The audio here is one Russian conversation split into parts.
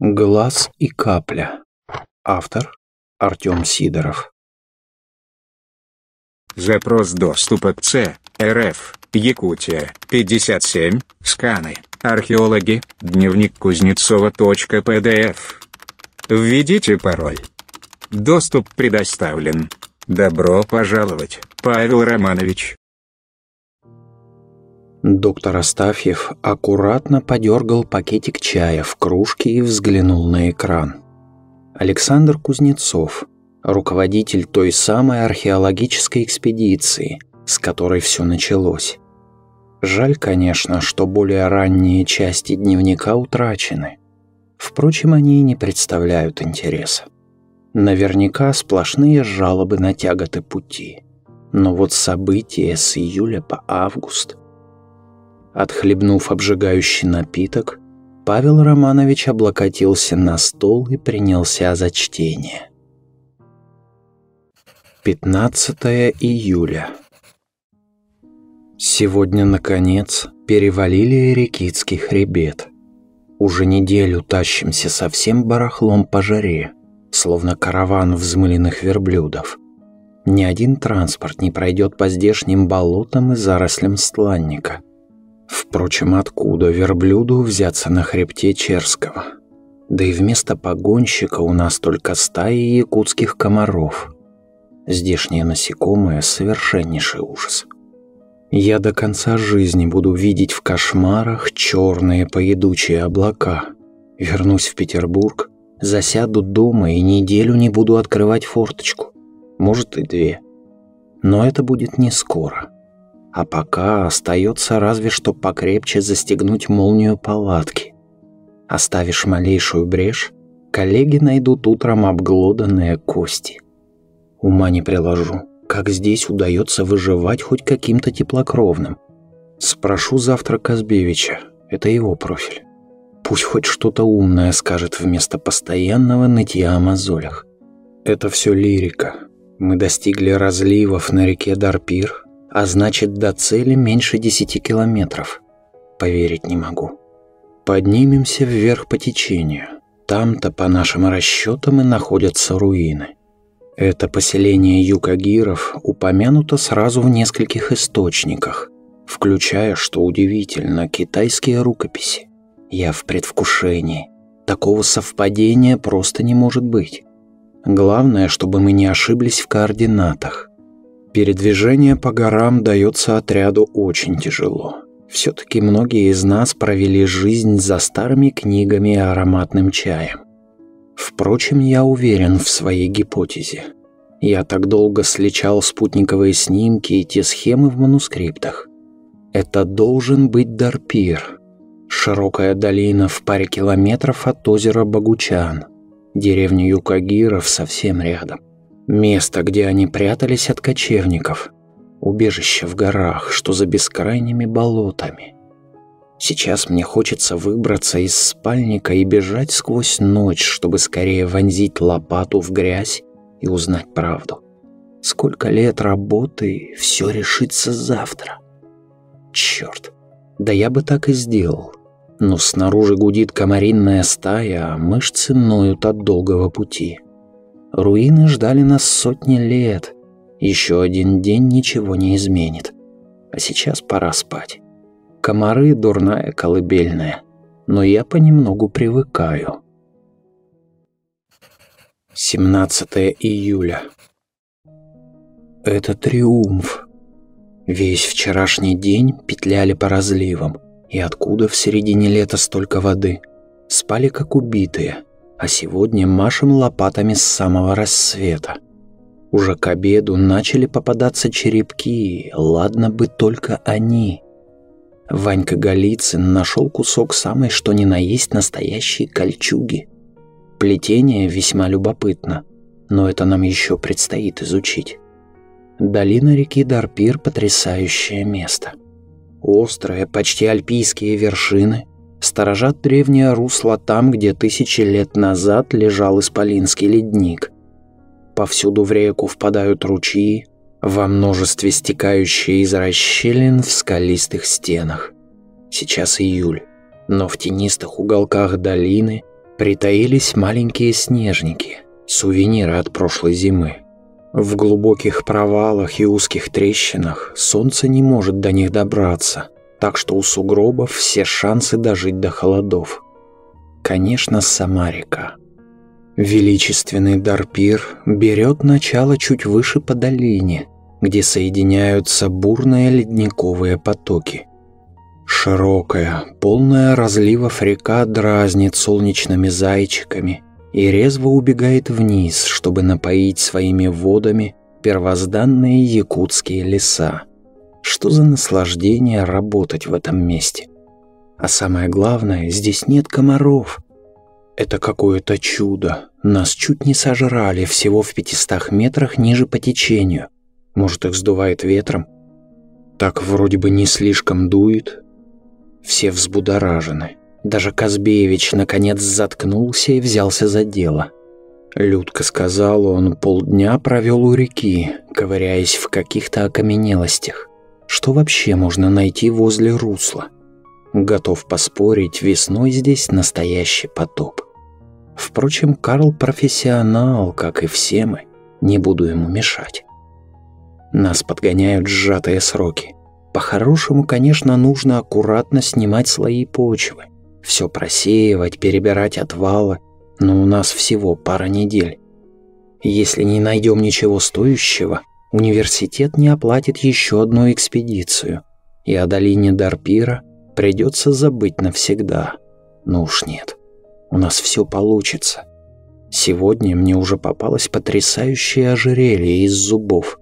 Глаз и капля. Автор Артем Сидоров. Запрос доступа С. РФ. Якутия. 57. Сканы. Археологи. Дневник Кузнецова. .pdf. Введите пароль. Доступ предоставлен. Добро пожаловать, Павел Романович. Доктор Астафьев аккуратно подергал пакетик чая в кружке и взглянул на экран. Александр Кузнецов, руководитель той самой археологической экспедиции, с которой все началось. Жаль, конечно, что более ранние части дневника утрачены. Впрочем, они и не представляют интереса. Наверняка сплошные жалобы на тяготы пути. Но вот события с июля по август – Отхлебнув обжигающий напиток, Павел Романович облокотился на стол и принялся за чтение. 15 июля. Сегодня, наконец, перевалили Рекитский хребет. Уже неделю тащимся со всем барахлом по жаре, словно караван взмыленных верблюдов. Ни один транспорт не пройдет по здешним болотам и зарослям стланника – Впрочем, откуда верблюду взяться на хребте Черского? Да и вместо погонщика у нас только стаи якутских комаров. Здешние насекомые – совершеннейший ужас. Я до конца жизни буду видеть в кошмарах черные поедучие облака. Вернусь в Петербург, засяду дома и неделю не буду открывать форточку. Может и две. Но это будет не скоро. А пока остается разве что покрепче застегнуть молнию палатки. Оставишь малейшую брешь, коллеги найдут утром обглоданные кости. Ума не приложу, как здесь удается выживать хоть каким-то теплокровным. Спрошу завтра Казбевича, это его профиль. Пусть хоть что-то умное скажет вместо постоянного нытья о мозолях. Это все лирика. Мы достигли разливов на реке Дарпир, а значит до цели меньше десяти километров. Поверить не могу. Поднимемся вверх по течению. Там-то, по нашим расчетам, и находятся руины. Это поселение юкагиров упомянуто сразу в нескольких источниках, включая, что удивительно, китайские рукописи. Я в предвкушении. Такого совпадения просто не может быть. Главное, чтобы мы не ошиблись в координатах. Передвижение по горам дается отряду очень тяжело. Все-таки многие из нас провели жизнь за старыми книгами и ароматным чаем. Впрочем, я уверен в своей гипотезе. Я так долго сличал спутниковые снимки и те схемы в манускриптах. Это должен быть Дарпир. Широкая долина в паре километров от озера Багучан. Деревня Юкагиров совсем рядом. Место, где они прятались от кочевников. Убежище в горах, что за бескрайними болотами. Сейчас мне хочется выбраться из спальника и бежать сквозь ночь, чтобы скорее вонзить лопату в грязь и узнать правду. Сколько лет работы, все решится завтра. Черт, да я бы так и сделал. Но снаружи гудит комаринная стая, а мышцы ноют от долгого пути. Руины ждали нас сотни лет. Еще один день ничего не изменит. А сейчас пора спать. Комары – дурная колыбельная, но я понемногу привыкаю. 17 июля. Это триумф. Весь вчерашний день петляли по разливам. И откуда в середине лета столько воды? Спали как убитые – а сегодня машем лопатами с самого рассвета. Уже к обеду начали попадаться черепки, ладно бы только они. Ванька Голицын нашел кусок самой что ни на есть настоящей кольчуги. Плетение весьма любопытно, но это нам еще предстоит изучить. Долина реки Дарпир – потрясающее место. Острые, почти альпийские вершины – сторожат древнее русло там, где тысячи лет назад лежал исполинский ледник. Повсюду в реку впадают ручьи, во множестве стекающие из расщелин в скалистых стенах. Сейчас июль, но в тенистых уголках долины притаились маленькие снежники, сувениры от прошлой зимы. В глубоких провалах и узких трещинах солнце не может до них добраться, так что у сугробов все шансы дожить до холодов. Конечно, сама река. Величественный Дарпир берет начало чуть выше по долине, где соединяются бурные ледниковые потоки. Широкая, полная разливов река дразнит солнечными зайчиками и резво убегает вниз, чтобы напоить своими водами первозданные якутские леса. Что за наслаждение работать в этом месте? А самое главное, здесь нет комаров. Это какое-то чудо. Нас чуть не сожрали всего в пятистах метрах ниже по течению. Может, их сдувает ветром? Так вроде бы не слишком дует, все взбудоражены. Даже Казбеевич наконец заткнулся и взялся за дело. Людка сказал, он полдня провел у реки, ковыряясь в каких-то окаменелостях. Что вообще можно найти возле русла? Готов поспорить, весной здесь настоящий потоп. Впрочем, Карл профессионал, как и все мы. Не буду ему мешать. Нас подгоняют сжатые сроки. По-хорошему, конечно, нужно аккуратно снимать слои почвы. Все просеивать, перебирать отвалы, но у нас всего пара недель. Если не найдем ничего стоящего, университет не оплатит еще одну экспедицию, и о долине Дарпира придется забыть навсегда. Ну уж нет, у нас все получится. Сегодня мне уже попалось потрясающее ожерелье из зубов.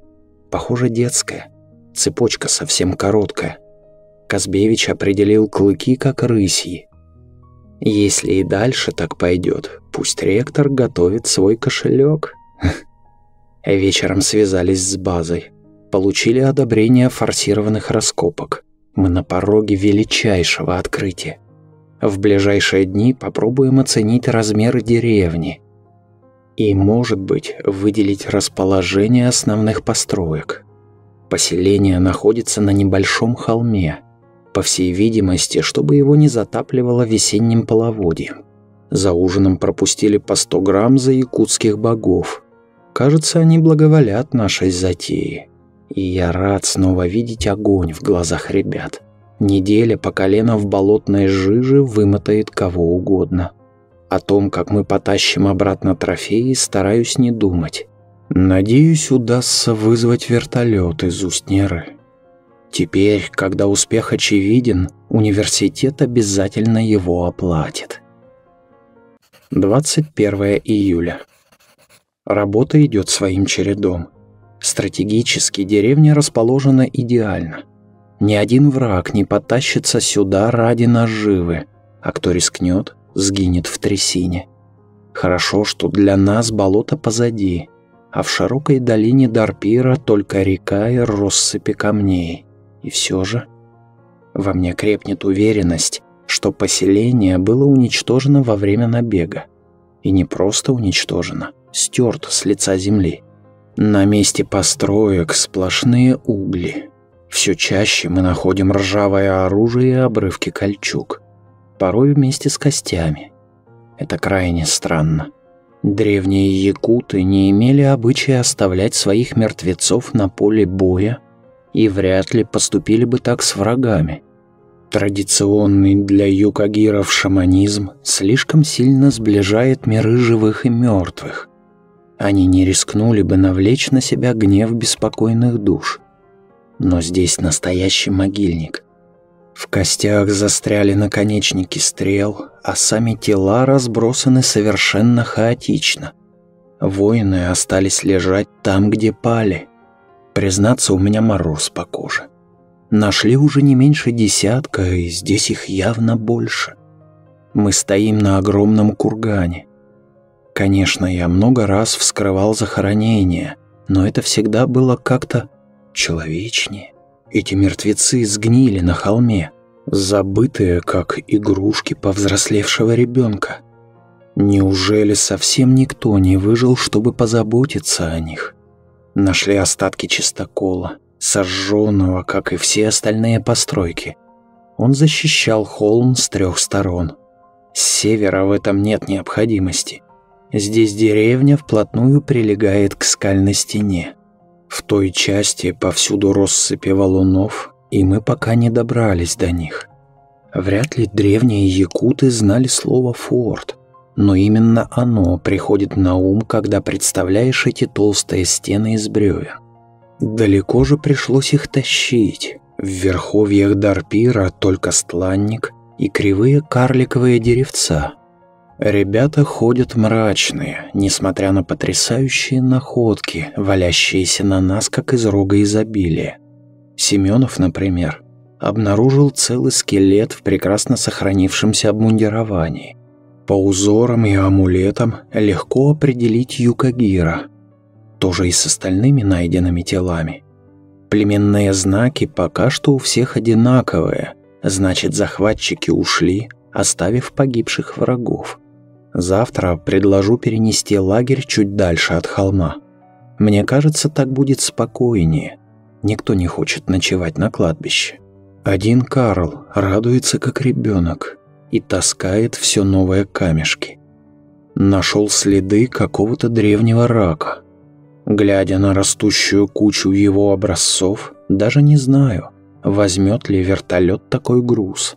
Похоже, детское цепочка совсем короткая. Казбевич определил клыки как рысьи. Если и дальше так пойдет, пусть ректор готовит свой кошелек. Вечером связались с базой. Получили одобрение форсированных раскопок. Мы на пороге величайшего открытия. В ближайшие дни попробуем оценить размеры деревни. И, может быть, выделить расположение основных построек. Поселение находится на небольшом холме, по всей видимости, чтобы его не затапливало весенним половодьем. За ужином пропустили по 100 грамм за якутских богов. Кажется, они благоволят нашей затее. И я рад снова видеть огонь в глазах ребят. Неделя по колено в болотной жиже вымотает кого угодно. О том, как мы потащим обратно трофеи, стараюсь не думать. Надеюсь, удастся вызвать вертолет из Устнеры. Теперь, когда успех очевиден, университет обязательно его оплатит. 21 июля. Работа идет своим чередом. Стратегически деревня расположена идеально. Ни один враг не потащится сюда ради наживы, а кто рискнет, сгинет в трясине. Хорошо, что для нас болото позади – а в широкой долине Дарпира только река и россыпи камней. И все же во мне крепнет уверенность, что поселение было уничтожено во время набега. И не просто уничтожено, стерто с лица земли. На месте построек сплошные угли. Все чаще мы находим ржавое оружие и обрывки кольчуг. Порой вместе с костями. Это крайне странно. Древние якуты не имели обычая оставлять своих мертвецов на поле боя и вряд ли поступили бы так с врагами. Традиционный для юкагиров шаманизм слишком сильно сближает миры живых и мертвых. Они не рискнули бы навлечь на себя гнев беспокойных душ. Но здесь настоящий могильник. В костях застряли наконечники стрел, а сами тела разбросаны совершенно хаотично. Воины остались лежать там, где пали. Признаться, у меня мороз по коже. Нашли уже не меньше десятка, и здесь их явно больше. Мы стоим на огромном кургане. Конечно, я много раз вскрывал захоронения, но это всегда было как-то человечнее. Эти мертвецы сгнили на холме, забытые, как игрушки повзрослевшего ребенка. Неужели совсем никто не выжил, чтобы позаботиться о них? Нашли остатки чистокола, сожженного, как и все остальные постройки. Он защищал холм с трех сторон. С севера в этом нет необходимости. Здесь деревня вплотную прилегает к скальной стене. В той части повсюду россыпи валунов, и мы пока не добрались до них. Вряд ли древние якуты знали слово «форт», но именно оно приходит на ум, когда представляешь эти толстые стены из бревен. Далеко же пришлось их тащить. В верховьях Дарпира только стланник и кривые карликовые деревца. Ребята ходят мрачные, несмотря на потрясающие находки, валящиеся на нас, как из рога изобилия. Семенов, например, обнаружил целый скелет в прекрасно сохранившемся обмундировании. По узорам и амулетам легко определить Юкагира. Тоже и с остальными найденными телами. Племенные знаки пока что у всех одинаковые, значит захватчики ушли, оставив погибших врагов. Завтра предложу перенести лагерь чуть дальше от холма. Мне кажется, так будет спокойнее. Никто не хочет ночевать на кладбище. Один Карл радуется как ребенок и таскает все новые камешки. Нашел следы какого-то древнего рака. Глядя на растущую кучу его образцов, даже не знаю, возьмет ли вертолет такой груз.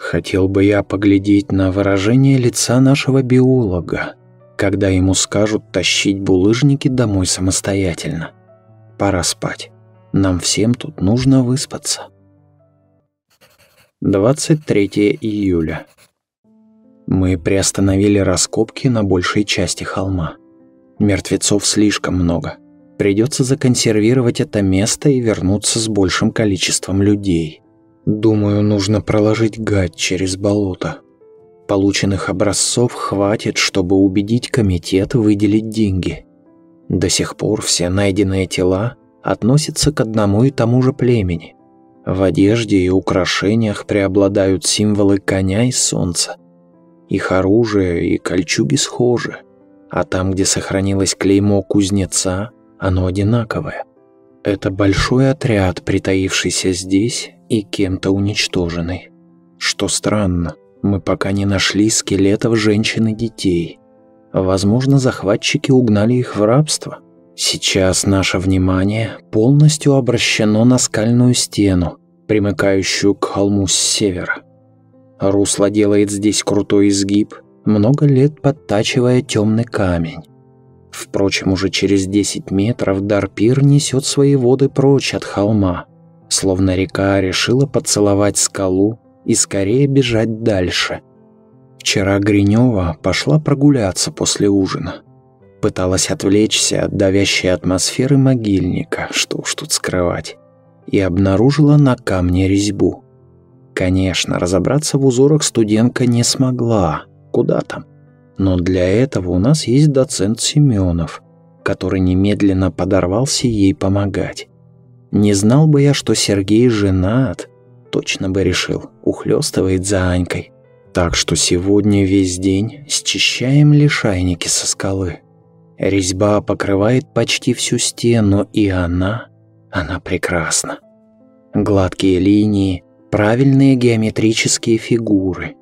Хотел бы я поглядеть на выражение лица нашего биолога, когда ему скажут тащить булыжники домой самостоятельно. Пора спать. Нам всем тут нужно выспаться. 23 июля. Мы приостановили раскопки на большей части холма. Мертвецов слишком много. Придется законсервировать это место и вернуться с большим количеством людей. Думаю, нужно проложить гать через болото. Полученных образцов хватит, чтобы убедить комитет выделить деньги. До сих пор все найденные тела относятся к одному и тому же племени. В одежде и украшениях преобладают символы коня и солнца. Их оружие и кольчуги схожи, а там, где сохранилось клеймо кузнеца, оно одинаковое. Это большой отряд, притаившийся здесь и кем-то уничтоженный. Что странно, мы пока не нашли скелетов женщин и детей. Возможно, захватчики угнали их в рабство – Сейчас наше внимание полностью обращено на скальную стену, примыкающую к холму с севера. Русло делает здесь крутой изгиб, много лет подтачивая темный камень. Впрочем, уже через 10 метров Дарпир несет свои воды прочь от холма, словно река решила поцеловать скалу и скорее бежать дальше. Вчера Гринева пошла прогуляться после ужина. Пыталась отвлечься от давящей атмосферы могильника, что уж тут скрывать, и обнаружила на камне резьбу. Конечно, разобраться в узорах студентка не смогла, куда там. Но для этого у нас есть доцент Семенов, который немедленно подорвался ей помогать. Не знал бы я, что Сергей женат, точно бы решил, ухлёстывает за Анькой. Так что сегодня весь день счищаем лишайники со скалы. Резьба покрывает почти всю стену, и она... она прекрасна. Гладкие линии, правильные геометрические фигуры,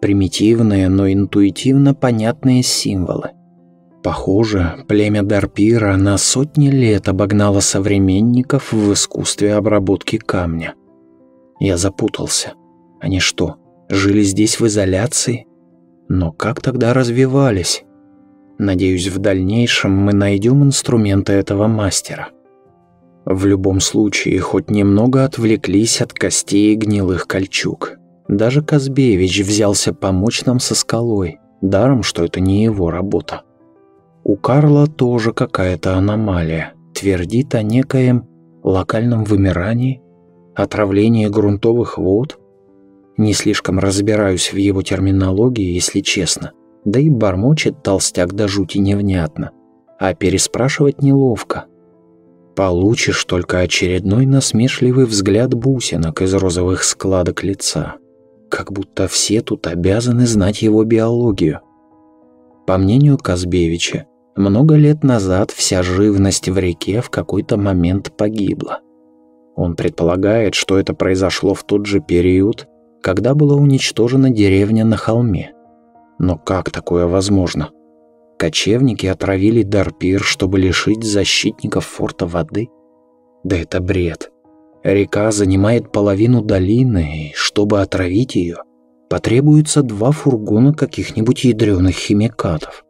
примитивные, но интуитивно понятные символы. Похоже, племя Дарпира на сотни лет обогнало современников в искусстве обработки камня. Я запутался. Они что, жили здесь в изоляции? Но как тогда развивались? Надеюсь, в дальнейшем мы найдем инструменты этого мастера. В любом случае, хоть немного отвлеклись от костей гнилых кольчуг. Даже Казбевич взялся помочь нам со скалой, даром, что это не его работа. У Карла тоже какая-то аномалия, твердит о некоем локальном вымирании, отравлении грунтовых вод. Не слишком разбираюсь в его терминологии, если честно – да и бормочет толстяк до жути невнятно, а переспрашивать неловко. Получишь только очередной насмешливый взгляд бусинок из розовых складок лица, как будто все тут обязаны знать его биологию. По мнению Казбевича, много лет назад вся живность в реке в какой-то момент погибла. Он предполагает, что это произошло в тот же период, когда была уничтожена деревня на холме. Но как такое возможно? Кочевники отравили Дарпир, чтобы лишить защитников форта воды? Да это бред. Река занимает половину долины, и чтобы отравить ее, потребуется два фургона каких-нибудь ядреных химикатов.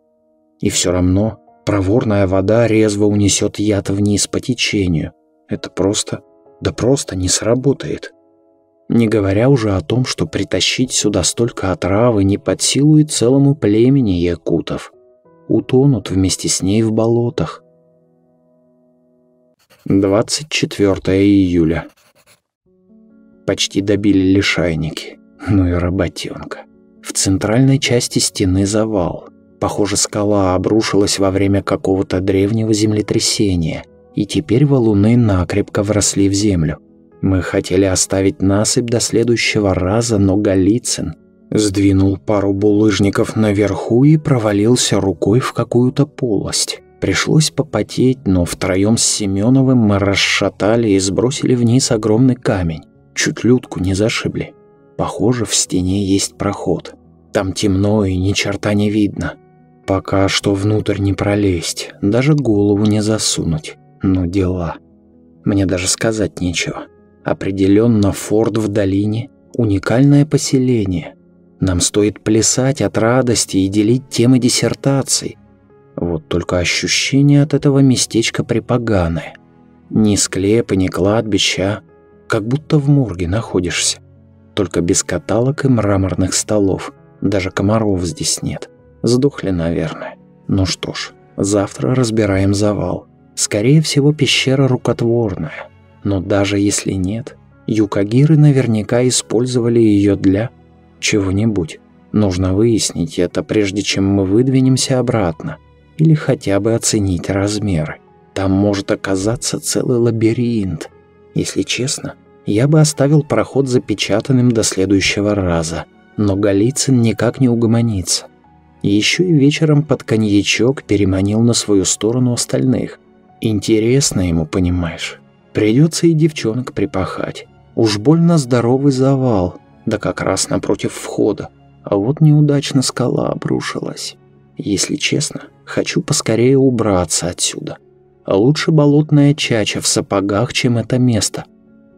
И все равно проворная вода резво унесет яд вниз по течению. Это просто, да просто не сработает. Не говоря уже о том, что притащить сюда столько отравы не под силу и целому племени якутов. Утонут вместе с ней в болотах. 24 июля. Почти добили лишайники. Ну и работенка. В центральной части стены завал. Похоже, скала обрушилась во время какого-то древнего землетрясения, и теперь валуны накрепко вросли в землю. Мы хотели оставить насыпь до следующего раза, но Голицын сдвинул пару булыжников наверху и провалился рукой в какую-то полость. Пришлось попотеть, но втроем с Семеновым мы расшатали и сбросили вниз огромный камень. Чуть людку не зашибли. Похоже, в стене есть проход. Там темно и ни черта не видно. Пока что внутрь не пролезть, даже голову не засунуть. Но дела. Мне даже сказать нечего. Определенно форт в долине – уникальное поселение. Нам стоит плясать от радости и делить темы диссертаций. Вот только ощущение от этого местечка припоганое. Ни склепа, ни кладбища, как будто в морге находишься. Только без каталог и мраморных столов. Даже комаров здесь нет. Сдохли, наверное. Ну что ж, завтра разбираем завал. Скорее всего, пещера рукотворная. Но даже если нет, юкагиры наверняка использовали ее для чего-нибудь. Нужно выяснить это, прежде чем мы выдвинемся обратно или хотя бы оценить размеры. Там может оказаться целый лабиринт. Если честно, я бы оставил проход запечатанным до следующего раза, но Голицын никак не угомонится. Еще и вечером под коньячок переманил на свою сторону остальных. Интересно ему, понимаешь. Придется и девчонок припахать. Уж больно здоровый завал, да как раз напротив входа. А вот неудачно скала обрушилась. Если честно, хочу поскорее убраться отсюда. А лучше болотная чача в сапогах, чем это место.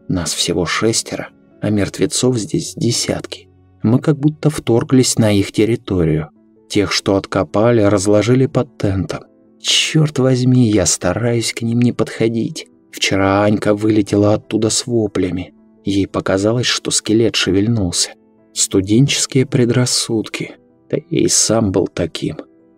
Нас всего шестеро, а мертвецов здесь десятки. Мы как будто вторглись на их территорию. Тех, что откопали, разложили под тентом. Черт возьми, я стараюсь к ним не подходить. Вчера Анька вылетела оттуда с воплями. Ей показалось, что скелет шевельнулся. Студенческие предрассудки. Да я и сам был таким.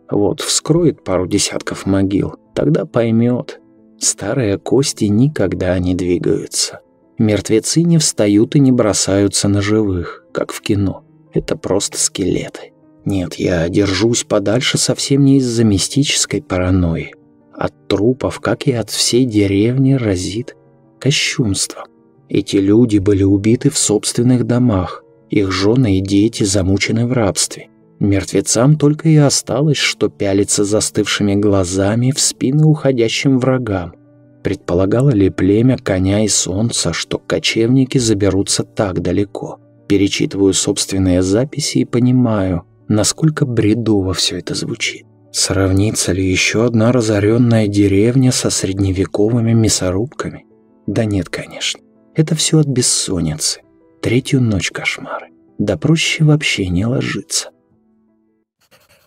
Вот, вскроет пару десятков могил, тогда поймет. Старые кости никогда не двигаются. Мертвецы не встают и не бросаются на живых, как в кино. Это просто скелеты. Нет, я держусь подальше совсем не из-за мистической паранойи. От трупов, как и от всей деревни, разит кощунство. Эти люди были убиты в собственных домах, их жены и дети замучены в рабстве. Мертвецам только и осталось, что пялиться застывшими глазами в спины уходящим врагам. Предполагало ли племя коня и солнца, что кочевники заберутся так далеко? Перечитываю собственные записи и понимаю, насколько бредово все это звучит. Сравнится ли еще одна разоренная деревня со средневековыми мясорубками? Да нет, конечно. Это все от бессонницы. Третью ночь кошмары. Да проще вообще не ложиться.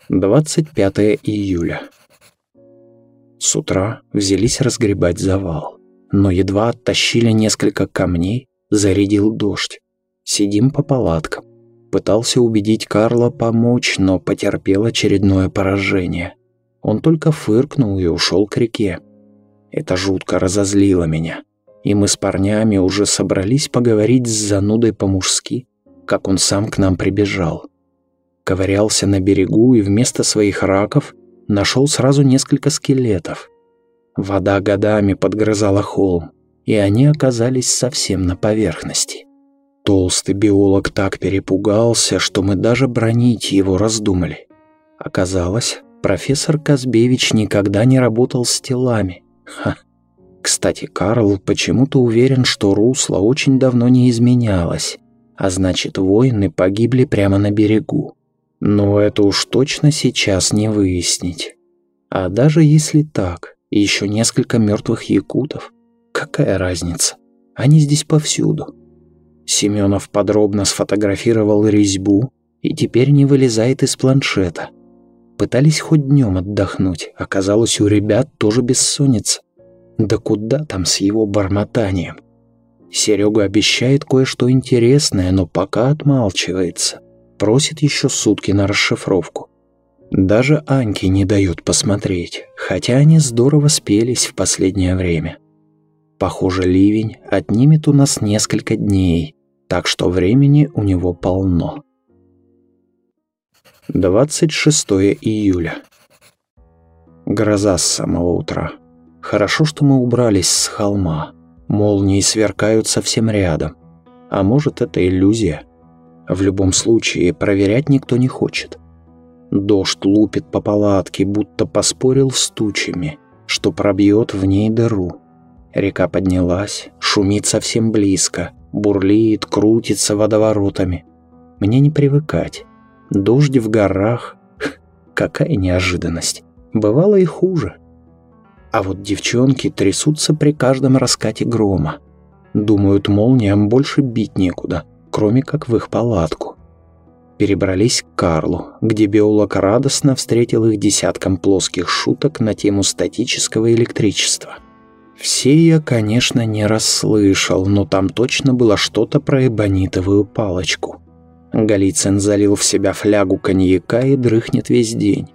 25 июля. С утра взялись разгребать завал, но едва оттащили несколько камней, зарядил дождь. Сидим по палаткам. Пытался убедить Карла помочь, но потерпел очередное поражение. Он только фыркнул и ушел к реке. Это жутко разозлило меня. И мы с парнями уже собрались поговорить с занудой по-мужски, как он сам к нам прибежал ковырялся на берегу и вместо своих раков нашел сразу несколько скелетов. Вода годами подгрызала холм, и они оказались совсем на поверхности. Толстый биолог так перепугался, что мы даже бронить его раздумали. Оказалось, профессор Казбевич никогда не работал с телами. Ха. Кстати, Карл почему-то уверен, что русло очень давно не изменялось, а значит, воины погибли прямо на берегу. Но это уж точно сейчас не выяснить. А даже если так, еще несколько мертвых якутов, какая разница? Они здесь повсюду. Семенов подробно сфотографировал резьбу и теперь не вылезает из планшета. Пытались хоть днем отдохнуть, оказалось у ребят тоже бессонница. Да куда там с его бормотанием? Серега обещает кое-что интересное, но пока отмалчивается. Просит еще сутки на расшифровку. Даже Аньке не дают посмотреть, хотя они здорово спелись в последнее время. Похоже, ливень отнимет у нас несколько дней, так что времени у него полно. 26 июля. Гроза с самого утра. Хорошо, что мы убрались с холма. Молнии сверкают совсем рядом. А может, это иллюзия? В любом случае, проверять никто не хочет. Дождь лупит по палатке, будто поспорил с тучами, что пробьет в ней дыру. Река поднялась, шумит совсем близко, бурлит, крутится водоворотами. Мне не привыкать. Дождь в горах. Какая неожиданность. Бывало и хуже. А вот девчонки трясутся при каждом раскате грома. Думают, молниям больше бить некуда, кроме как в их палатку. Перебрались к Карлу, где биолог радостно встретил их десятком плоских шуток на тему статического электричества. Все я, конечно, не расслышал, но там точно было что-то про эбонитовую палочку. Голицын залил в себя флягу коньяка и дрыхнет весь день.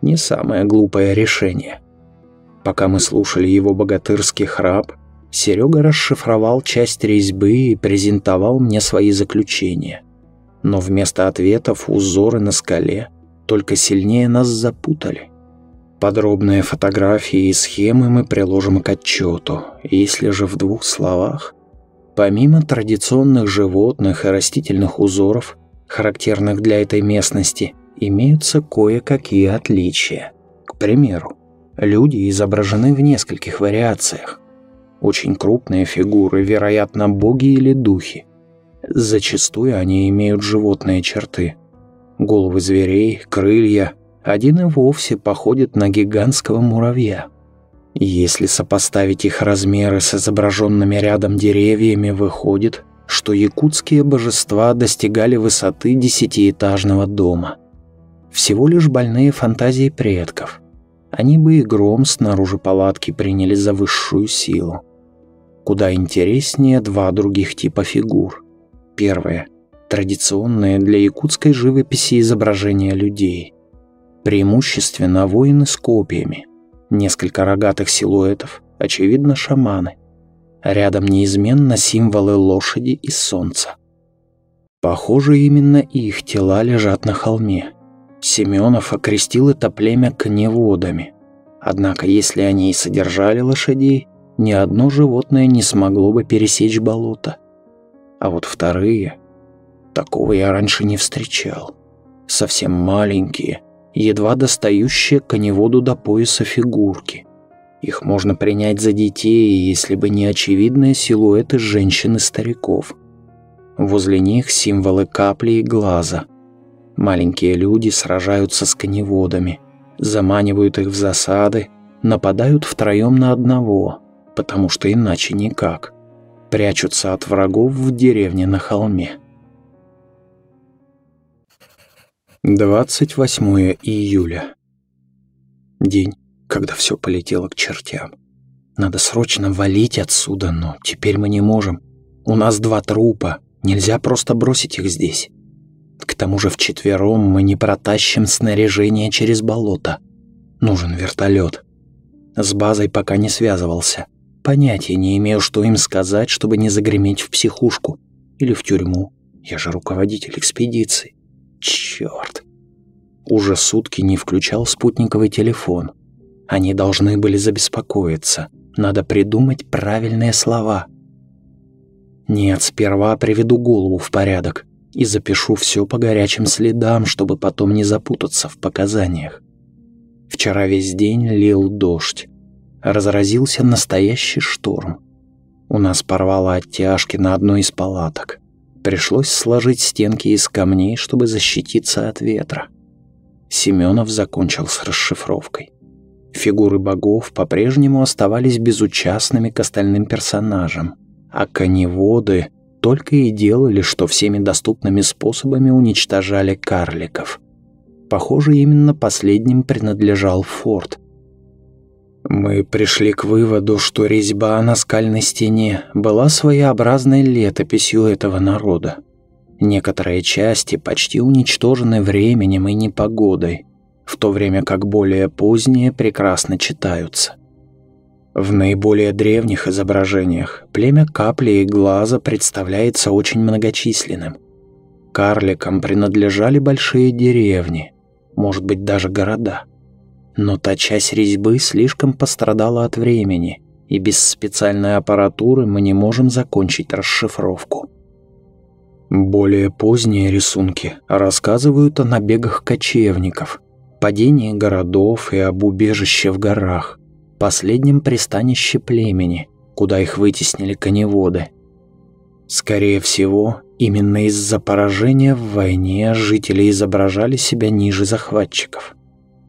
Не самое глупое решение. Пока мы слушали его богатырский храп, Серега расшифровал часть резьбы и презентовал мне свои заключения. Но вместо ответов узоры на скале только сильнее нас запутали. Подробные фотографии и схемы мы приложим к отчету, если же в двух словах. Помимо традиционных животных и растительных узоров, характерных для этой местности, имеются кое-какие отличия. К примеру, Люди изображены в нескольких вариациях. Очень крупные фигуры, вероятно, боги или духи. Зачастую они имеют животные черты. Головы зверей, крылья. Один и вовсе походит на гигантского муравья. Если сопоставить их размеры с изображенными рядом деревьями, выходит, что якутские божества достигали высоты десятиэтажного дома. Всего лишь больные фантазии предков – они бы и гром снаружи палатки приняли за высшую силу. Куда интереснее два других типа фигур. Первое – традиционное для якутской живописи изображение людей. Преимущественно воины с копьями. Несколько рогатых силуэтов, очевидно, шаманы. Рядом неизменно символы лошади и солнца. Похоже, именно их тела лежат на холме. Семенов окрестил это племя коневодами. Однако, если они и содержали лошадей, ни одно животное не смогло бы пересечь болото. А вот вторые... Такого я раньше не встречал. Совсем маленькие, едва достающие коневоду до пояса фигурки. Их можно принять за детей, если бы не очевидные силуэты женщин и стариков. Возле них символы капли и глаза – Маленькие люди сражаются с коневодами, заманивают их в засады, нападают втроем на одного, потому что иначе никак. Прячутся от врагов в деревне на холме. 28 июля. День, когда все полетело к чертям. Надо срочно валить отсюда, но теперь мы не можем. У нас два трупа, нельзя просто бросить их здесь. К тому же вчетвером мы не протащим снаряжение через болото. Нужен вертолет. С базой пока не связывался. Понятия не имею, что им сказать, чтобы не загреметь в психушку. Или в тюрьму. Я же руководитель экспедиции. Черт. Уже сутки не включал спутниковый телефон. Они должны были забеспокоиться. Надо придумать правильные слова. Нет, сперва приведу голову в порядок и запишу все по горячим следам, чтобы потом не запутаться в показаниях. Вчера весь день лил дождь. Разразился настоящий шторм. У нас порвало оттяжки на одной из палаток. Пришлось сложить стенки из камней, чтобы защититься от ветра. Семенов закончил с расшифровкой. Фигуры богов по-прежнему оставались безучастными к остальным персонажам, а коневоды только и делали, что всеми доступными способами уничтожали карликов. Похоже, именно последним принадлежал форт. Мы пришли к выводу, что резьба на скальной стене была своеобразной летописью этого народа. Некоторые части почти уничтожены временем и непогодой, в то время как более поздние прекрасно читаются. В наиболее древних изображениях племя капли и глаза представляется очень многочисленным. Карликам принадлежали большие деревни, может быть даже города. Но та часть резьбы слишком пострадала от времени, и без специальной аппаратуры мы не можем закончить расшифровку. Более поздние рисунки рассказывают о набегах кочевников, падении городов и об убежище в горах, последнем пристанище племени, куда их вытеснили коневоды. Скорее всего, именно из-за поражения в войне жители изображали себя ниже захватчиков.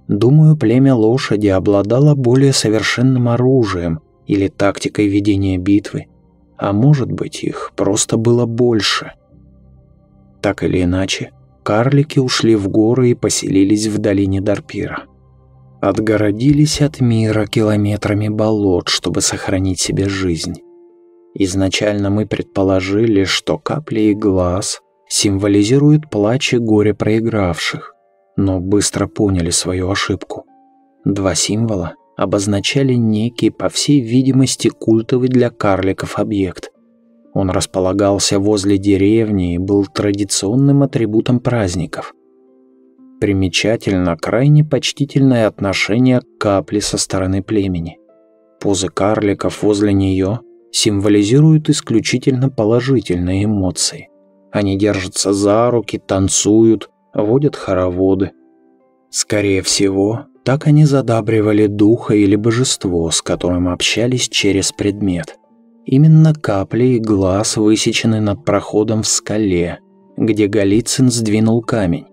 Думаю, племя лошади обладало более совершенным оружием или тактикой ведения битвы, а может быть их просто было больше – так или иначе, карлики ушли в горы и поселились в долине Дарпира. Отгородились от мира километрами болот, чтобы сохранить себе жизнь. Изначально мы предположили, что капли и глаз символизируют плач и горе проигравших, но быстро поняли свою ошибку. Два символа обозначали некий, по всей видимости, культовый для карликов объект – он располагался возле деревни и был традиционным атрибутом праздников. Примечательно крайне почтительное отношение к капле со стороны племени. Позы карликов возле нее символизируют исключительно положительные эмоции. Они держатся за руки, танцуют, водят хороводы. Скорее всего, так они задабривали духа или божество, с которым общались через предмет. Именно капли и глаз высечены над проходом в скале, где Голицын сдвинул камень.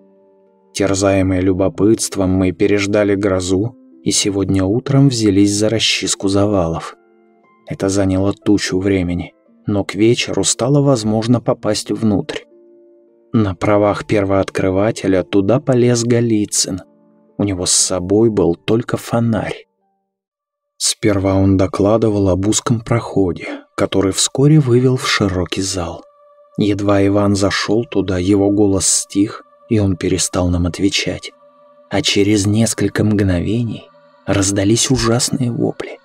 Терзаемые любопытством, мы переждали грозу и сегодня утром взялись за расчистку завалов. Это заняло тучу времени, но к вечеру стало возможно попасть внутрь. На правах первооткрывателя туда полез Голицын. У него с собой был только фонарь. Сперва он докладывал об узком проходе, который вскоре вывел в широкий зал. Едва Иван зашел туда, его голос стих, и он перестал нам отвечать. А через несколько мгновений раздались ужасные вопли.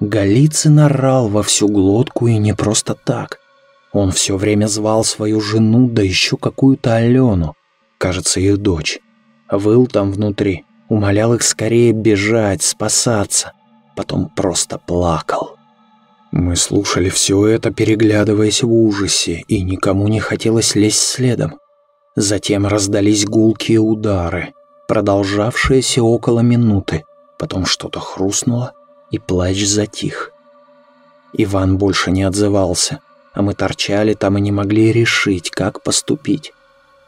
Голицын орал во всю глотку и не просто так. Он все время звал свою жену, да еще какую-то Алену, кажется, их дочь. Выл там внутри, умолял их скорее бежать, спасаться. Потом просто плакал. Мы слушали все это, переглядываясь в ужасе, и никому не хотелось лезть следом. Затем раздались гулкие удары, продолжавшиеся около минуты. Потом что-то хрустнуло, и плач затих. Иван больше не отзывался, а мы торчали там и не могли решить, как поступить.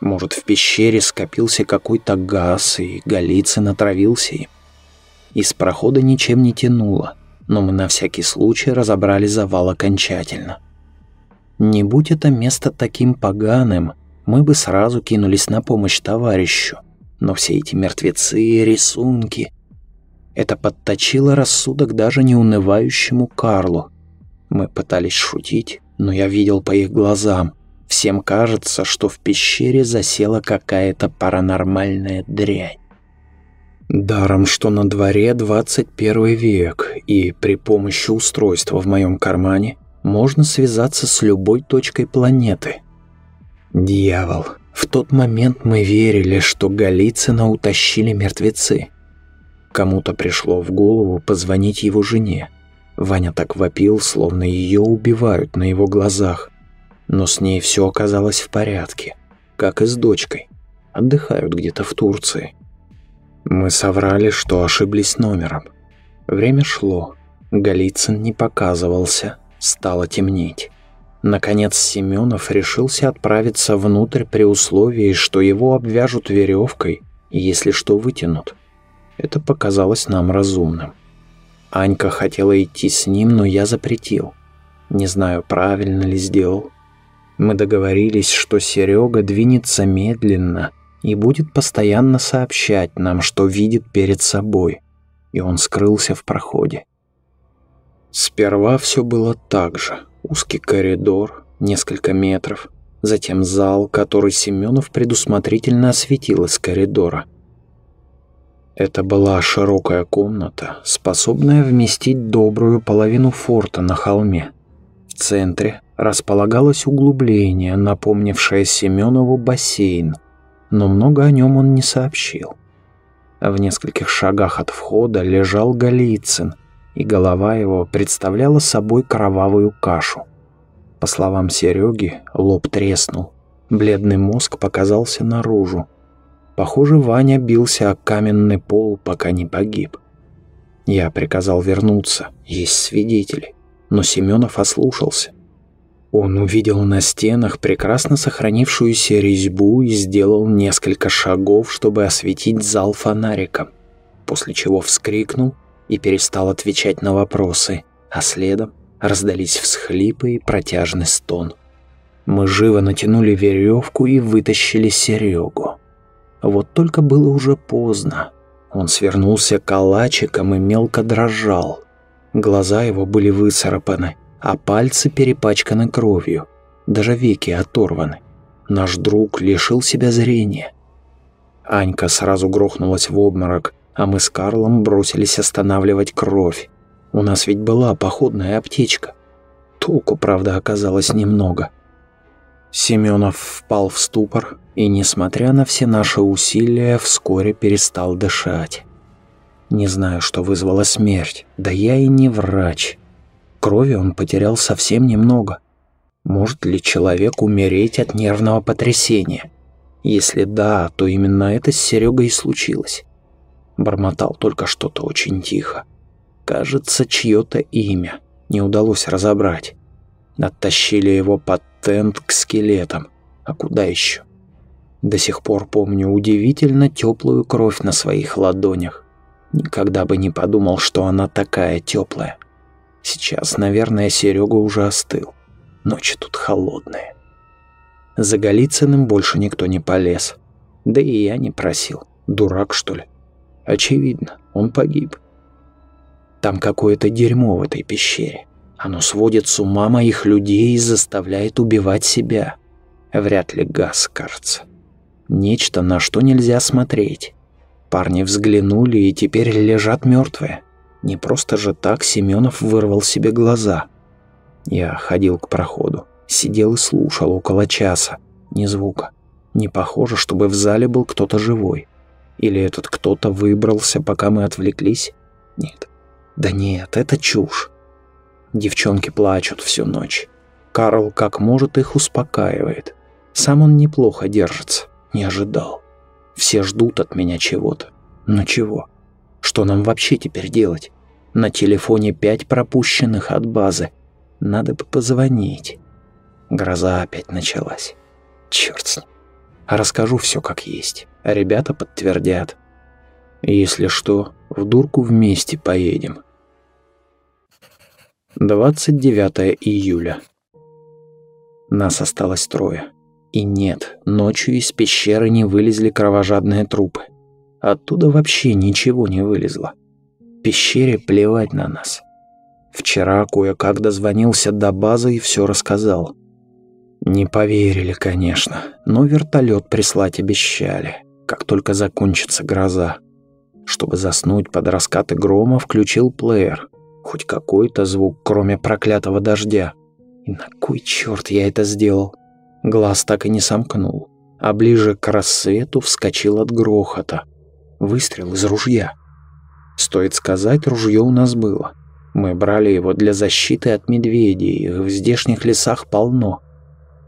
Может, в пещере скопился какой-то газ, и Голицын натравился им. Из прохода ничем не тянуло но мы на всякий случай разобрали завал окончательно. Не будь это место таким поганым, мы бы сразу кинулись на помощь товарищу. Но все эти мертвецы и рисунки... Это подточило рассудок даже неунывающему Карлу. Мы пытались шутить, но я видел по их глазам. Всем кажется, что в пещере засела какая-то паранормальная дрянь. Даром, что на дворе 21 век, и при помощи устройства в моем кармане можно связаться с любой точкой планеты. Дьявол, в тот момент мы верили, что Голицына утащили мертвецы. Кому-то пришло в голову позвонить его жене. Ваня так вопил, словно ее убивают на его глазах. Но с ней все оказалось в порядке, как и с дочкой. Отдыхают где-то в Турции. Мы соврали, что ошиблись номером. Время шло. Голицын не показывался. Стало темнеть. Наконец Семенов решился отправиться внутрь при условии, что его обвяжут веревкой, если что вытянут. Это показалось нам разумным. Анька хотела идти с ним, но я запретил. Не знаю, правильно ли сделал. Мы договорились, что Серега двинется медленно и будет постоянно сообщать нам, что видит перед собой. И он скрылся в проходе. Сперва все было так же. Узкий коридор, несколько метров, затем зал, который Семенов предусмотрительно осветил из коридора. Это была широкая комната, способная вместить добрую половину форта на холме. В центре располагалось углубление, напомнившее Семенову бассейн, но много о нем он не сообщил. В нескольких шагах от входа лежал Голицын – и голова его представляла собой кровавую кашу. По словам Сереги, лоб треснул, бледный мозг показался наружу. Похоже, Ваня бился о каменный пол, пока не погиб. Я приказал вернуться, есть свидетели, но Семенов ослушался. Он увидел на стенах прекрасно сохранившуюся резьбу и сделал несколько шагов, чтобы осветить зал фонариком, после чего вскрикнул и перестал отвечать на вопросы, а следом раздались всхлипы и протяжный стон. Мы живо натянули веревку и вытащили Серегу. Вот только было уже поздно. Он свернулся калачиком и мелко дрожал. Глаза его были выцарапаны, а пальцы перепачканы кровью. Даже веки оторваны. Наш друг лишил себя зрения. Анька сразу грохнулась в обморок, а мы с Карлом бросились останавливать кровь. У нас ведь была походная аптечка. Толку, правда, оказалось немного. Семенов впал в ступор и, несмотря на все наши усилия, вскоре перестал дышать. Не знаю, что вызвало смерть, да я и не врач. Крови он потерял совсем немного. Может ли человек умереть от нервного потрясения? Если да, то именно это с Серегой и случилось. Бормотал только что-то очень тихо. Кажется, чье-то имя. Не удалось разобрать. Оттащили его под тент к скелетам. А куда еще? До сих пор помню удивительно теплую кровь на своих ладонях. Никогда бы не подумал, что она такая теплая. Сейчас, наверное, Серега уже остыл. Ночи тут холодные. За Голицыным больше никто не полез. Да и я не просил. Дурак, что ли? Очевидно, он погиб. Там какое-то дерьмо в этой пещере. Оно сводит с ума моих людей и заставляет убивать себя. Вряд ли газ, кажется. Нечто, на что нельзя смотреть. Парни взглянули и теперь лежат мертвые. Не просто же так Семенов вырвал себе глаза. Я ходил к проходу, сидел и слушал около часа. Ни звука. Не похоже, чтобы в зале был кто-то живой. Или этот кто-то выбрался, пока мы отвлеклись? Нет. Да нет, это чушь. Девчонки плачут всю ночь. Карл как может их успокаивает. Сам он неплохо держится. Не ожидал. Все ждут от меня чего-то. Ну чего? Что нам вообще теперь делать? На телефоне пять пропущенных от базы. Надо бы позвонить. Гроза опять началась. Черт с ним. Расскажу все как есть. Ребята подтвердят. Если что, в дурку вместе поедем. 29 июля. Нас осталось трое. И нет, ночью из пещеры не вылезли кровожадные трупы. Оттуда вообще ничего не вылезло. Пещере плевать на нас. Вчера кое-как дозвонился до базы и все рассказал. Не поверили, конечно, но вертолет прислать обещали, как только закончится гроза. Чтобы заснуть под раскаты грома, включил плеер. Хоть какой-то звук, кроме проклятого дождя. И на кой черт я это сделал? Глаз так и не сомкнул, а ближе к рассвету вскочил от грохота. Выстрел из ружья. Стоит сказать, ружье у нас было. Мы брали его для защиты от медведей, их в здешних лесах полно.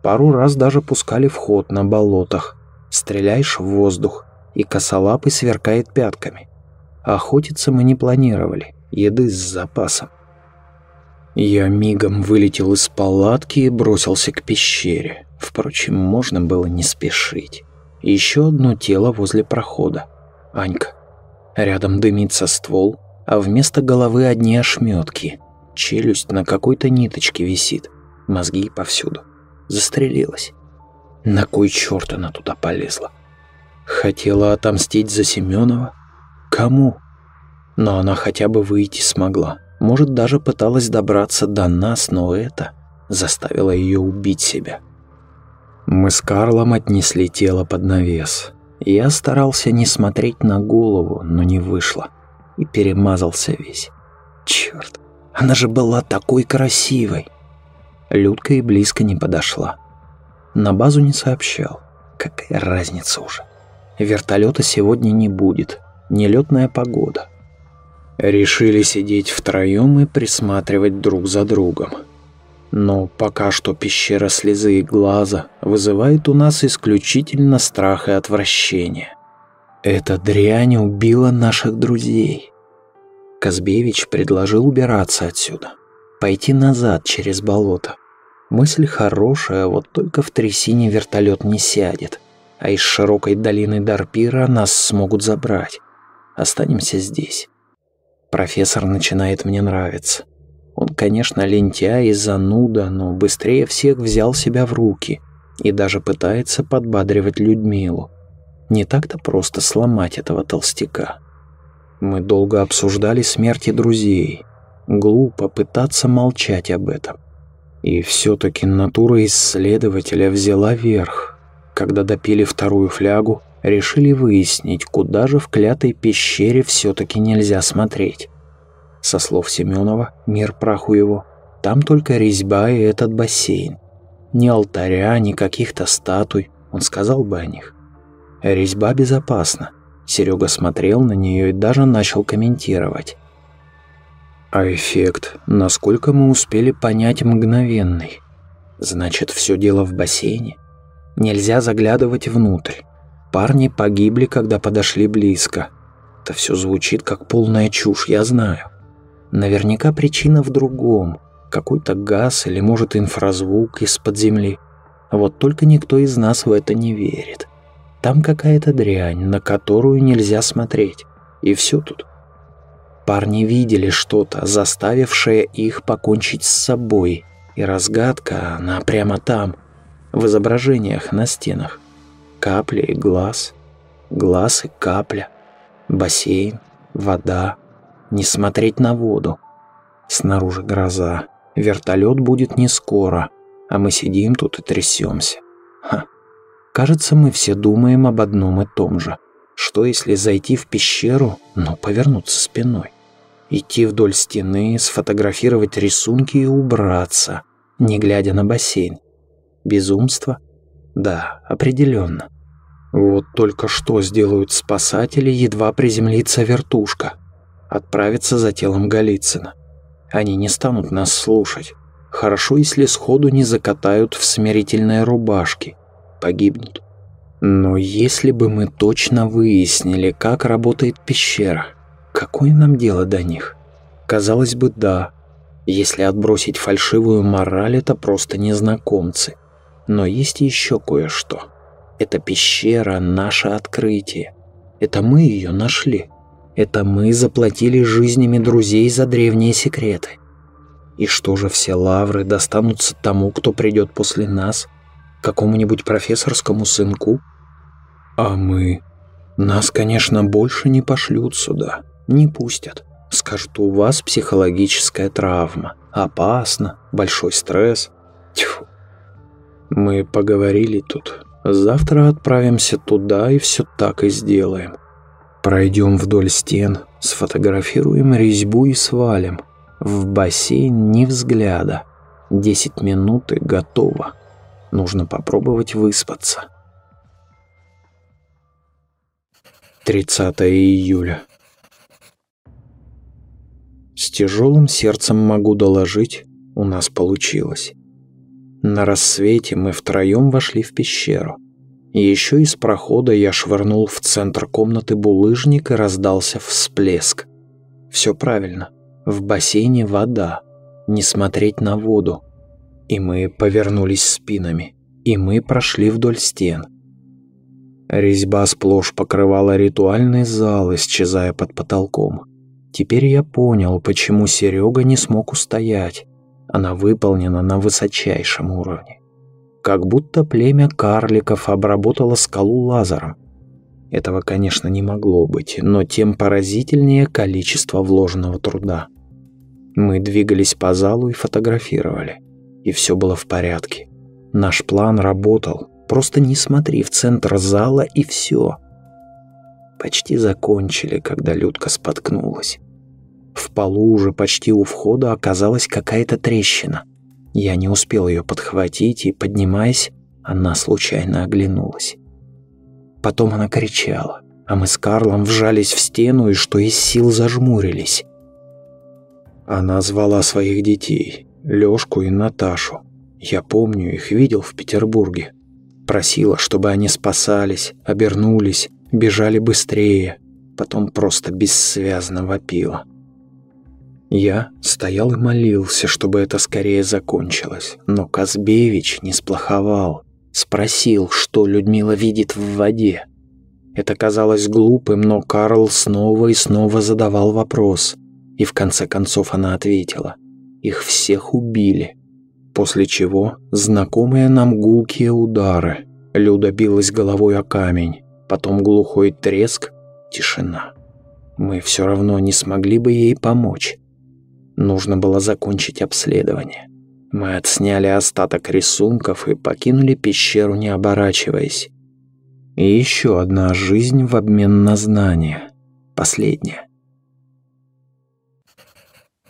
Пару раз даже пускали в ход на болотах. Стреляешь в воздух, и косолапый сверкает пятками. Охотиться мы не планировали, еды с запасом. Я мигом вылетел из палатки и бросился к пещере. Впрочем, можно было не спешить. Еще одно тело возле прохода. Анька. Рядом дымится ствол, а вместо головы одни ошметки. Челюсть на какой-то ниточке висит. Мозги повсюду. Застрелилась. На кой черт она туда полезла? Хотела отомстить за Семенова? Кому? Но она хотя бы выйти смогла. Может, даже пыталась добраться до нас, но это заставило ее убить себя. Мы с Карлом отнесли тело под навес. Я старался не смотреть на голову, но не вышло. И перемазался весь. Черт, она же была такой красивой. Людка и близко не подошла. На базу не сообщал. Какая разница уже. Вертолета сегодня не будет. Нелетная погода. Решили сидеть втроем и присматривать друг за другом. Но пока что пещера слезы и глаза вызывает у нас исключительно страх и отвращение. Эта дрянь убила наших друзей. Казбевич предложил убираться отсюда, пойти назад через болото. Мысль хорошая, вот только в трясине вертолет не сядет, а из широкой долины Дарпира нас смогут забрать. Останемся здесь. Профессор начинает мне нравиться. Он, конечно, лентяй и зануда, но быстрее всех взял себя в руки и даже пытается подбадривать Людмилу. Не так-то просто сломать этого толстяка. Мы долго обсуждали смерти друзей. Глупо пытаться молчать об этом. И все-таки натура исследователя взяла верх. Когда допили вторую флягу, решили выяснить, куда же в клятой пещере все-таки нельзя смотреть. Со слов Семенова, мир праху его, там только резьба и этот бассейн. Ни алтаря, ни каких-то статуй, он сказал бы о них. Резьба безопасна. Серега смотрел на нее и даже начал комментировать. А эффект, насколько мы успели понять, мгновенный. Значит, все дело в бассейне. Нельзя заглядывать внутрь. Парни погибли, когда подошли близко. Это все звучит как полная чушь, я знаю. Наверняка причина в другом. Какой-то газ или, может, инфразвук из-под земли. Вот только никто из нас в это не верит. Там какая-то дрянь, на которую нельзя смотреть. И все тут. Парни видели что-то, заставившее их покончить с собой. И разгадка, она прямо там, в изображениях на стенах. Капля и глаз, глаз и капля, бассейн, вода, не смотреть на воду. Снаружи гроза, вертолет будет не скоро, а мы сидим тут и трясемся. Ха. Кажется, мы все думаем об одном и том же. Что если зайти в пещеру, но повернуться спиной? Идти вдоль стены, сфотографировать рисунки и убраться, не глядя на бассейн. Безумство? Да, определенно. Вот только что сделают спасатели, едва приземлится вертушка. Отправиться за телом Голицына. Они не станут нас слушать. Хорошо, если сходу не закатают в смирительные рубашки. Погибнут. Но если бы мы точно выяснили, как работает пещера, какое нам дело до них? Казалось бы, да. Если отбросить фальшивую мораль, это просто незнакомцы. Но есть еще кое-что. Эта пещера — наше открытие. Это мы ее нашли. Это мы заплатили жизнями друзей за древние секреты. И что же все лавры достанутся тому, кто придет после нас? Какому-нибудь профессорскому сынку? А мы? Нас, конечно, больше не пошлют сюда. Не пустят. Скажут, у вас психологическая травма. Опасно, большой стресс. Тьфу. Мы поговорили тут. Завтра отправимся туда и все так и сделаем. Пройдем вдоль стен, сфотографируем резьбу и свалим. В бассейн ни взгляда. Десять минут и готово. Нужно попробовать выспаться. 30 июля. С тяжелым сердцем могу доложить, у нас получилось. На рассвете мы втроем вошли в пещеру. Еще из прохода я швырнул в центр комнаты булыжник и раздался всплеск. Все правильно. В бассейне вода. не смотреть на воду. И мы повернулись спинами, и мы прошли вдоль стен. Резьба сплошь покрывала ритуальный зал, исчезая под потолком. Теперь я понял, почему Серега не смог устоять. Она выполнена на высочайшем уровне. Как будто племя карликов обработало скалу лазером. Этого, конечно, не могло быть, но тем поразительнее количество вложенного труда. Мы двигались по залу и фотографировали. И все было в порядке. Наш план работал. Просто не смотри в центр зала и все. Почти закончили, когда Людка споткнулась. В полу уже почти у входа оказалась какая-то трещина. Я не успел ее подхватить, и, поднимаясь, она случайно оглянулась. Потом она кричала, а мы с Карлом вжались в стену и что из сил зажмурились. Она звала своих детей, Лёшку и Наташу. Я помню, их видел в Петербурге. Просила, чтобы они спасались, обернулись, бежали быстрее. Потом просто бессвязно вопила. Я стоял и молился, чтобы это скорее закончилось, но Казбевич не сплоховал. Спросил, что Людмила видит в воде. Это казалось глупым, но Карл снова и снова задавал вопрос. И в конце концов она ответила. Их всех убили. После чего знакомые нам гулкие удары. Люда билась головой о камень. Потом глухой треск, тишина. Мы все равно не смогли бы ей помочь. Нужно было закончить обследование. Мы отсняли остаток рисунков и покинули пещеру, не оборачиваясь. И еще одна жизнь в обмен на знания. Последняя.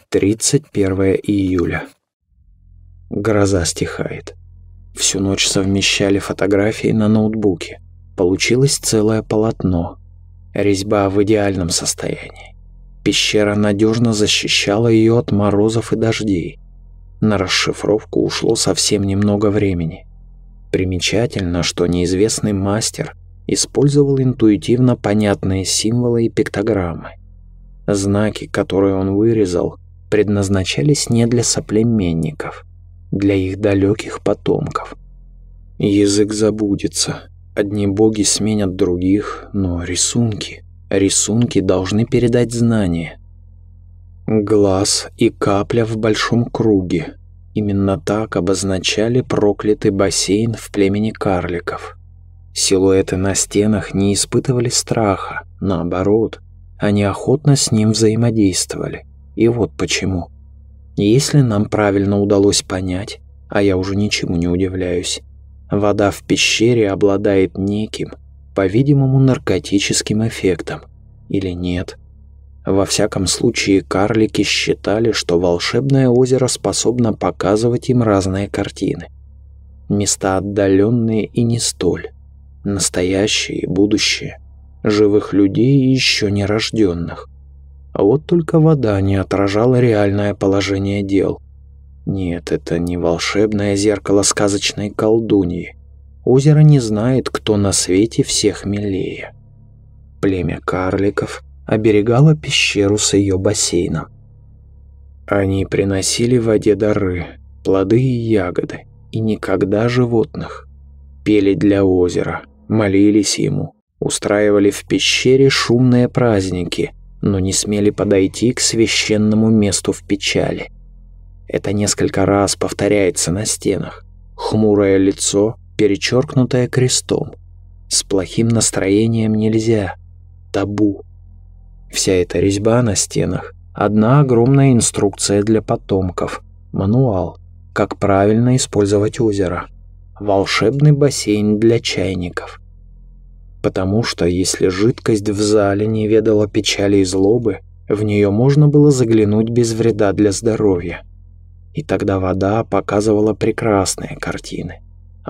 31 июля. Гроза стихает. Всю ночь совмещали фотографии на ноутбуке. Получилось целое полотно. Резьба в идеальном состоянии. Пещера надежно защищала ее от морозов и дождей. На расшифровку ушло совсем немного времени. Примечательно, что неизвестный мастер использовал интуитивно понятные символы и пиктограммы. Знаки, которые он вырезал, предназначались не для соплеменников, для их далеких потомков. Язык забудется, одни боги сменят других, но рисунки, рисунки должны передать знания. Глаз и капля в большом круге. Именно так обозначали проклятый бассейн в племени карликов. Силуэты на стенах не испытывали страха, наоборот, они охотно с ним взаимодействовали. И вот почему. Если нам правильно удалось понять, а я уже ничему не удивляюсь, вода в пещере обладает неким, по-видимому, наркотическим эффектом. Или нет? Во всяком случае, карлики считали, что волшебное озеро способно показывать им разные картины. Места отдаленные и не столь. Настоящие и будущее. Живых людей и еще нерожденных. А вот только вода не отражала реальное положение дел. Нет, это не волшебное зеркало сказочной колдуньи. Озеро не знает, кто на свете всех милее. Племя карликов – оберегала пещеру с ее бассейном. Они приносили в воде дары, плоды и ягоды, и никогда животных. Пели для озера, молились ему, устраивали в пещере шумные праздники, но не смели подойти к священному месту в печали. Это несколько раз повторяется на стенах. Хмурое лицо, перечеркнутое крестом. С плохим настроением нельзя. Табу. Вся эта резьба на стенах – одна огромная инструкция для потомков, мануал, как правильно использовать озеро, волшебный бассейн для чайников. Потому что если жидкость в зале не ведала печали и злобы, в нее можно было заглянуть без вреда для здоровья. И тогда вода показывала прекрасные картины.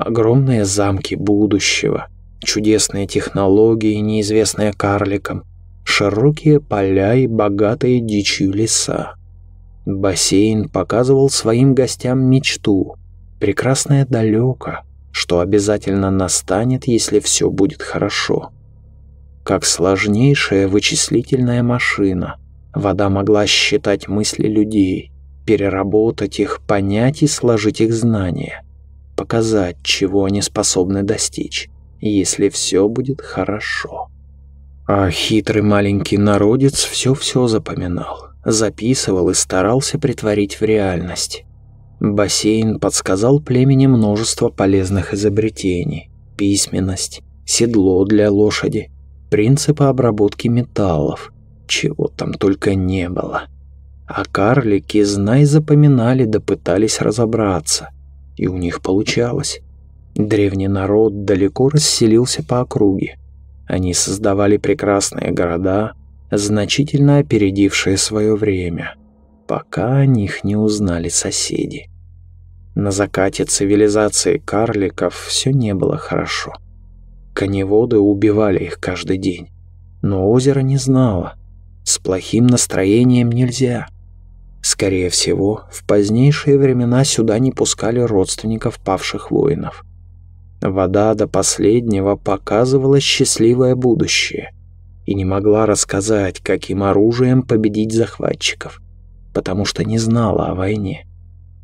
Огромные замки будущего, чудесные технологии, неизвестные карликам, широкие поля и богатые дичью леса. Бассейн показывал своим гостям мечту, прекрасное далеко, что обязательно настанет, если все будет хорошо. Как сложнейшая вычислительная машина, вода могла считать мысли людей, переработать их, понять и сложить их знания, показать, чего они способны достичь, если все будет хорошо. А хитрый маленький народец все-все запоминал, записывал и старался притворить в реальность. Бассейн подсказал племени множество полезных изобретений, письменность, седло для лошади, принципы обработки металлов, чего там только не было. А карлики, знай, запоминали да разобраться. И у них получалось. Древний народ далеко расселился по округе. Они создавали прекрасные города, значительно опередившие свое время, пока о них не узнали соседи. На закате цивилизации карликов все не было хорошо. Коневоды убивали их каждый день. Но озеро не знало. С плохим настроением нельзя. Скорее всего, в позднейшие времена сюда не пускали родственников павших воинов. Вода до последнего показывала счастливое будущее и не могла рассказать, каким оружием победить захватчиков, потому что не знала о войне.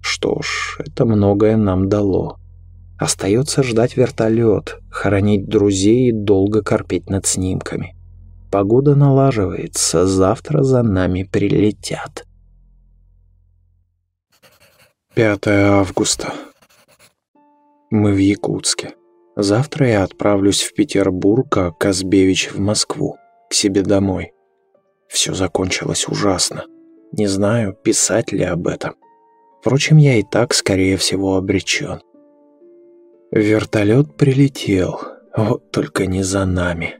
Что ж, это многое нам дало. Остается ждать вертолет, хоронить друзей и долго корпеть над снимками. Погода налаживается, завтра за нами прилетят. 5 августа. Мы в Якутске. Завтра я отправлюсь в Петербург, а Казбевич в Москву, к себе домой. Все закончилось ужасно. Не знаю, писать ли об этом. Впрочем, я и так, скорее всего, обречен. Вертолет прилетел, вот только не за нами.